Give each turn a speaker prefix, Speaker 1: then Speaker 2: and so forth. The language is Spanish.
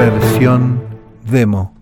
Speaker 1: versión demo.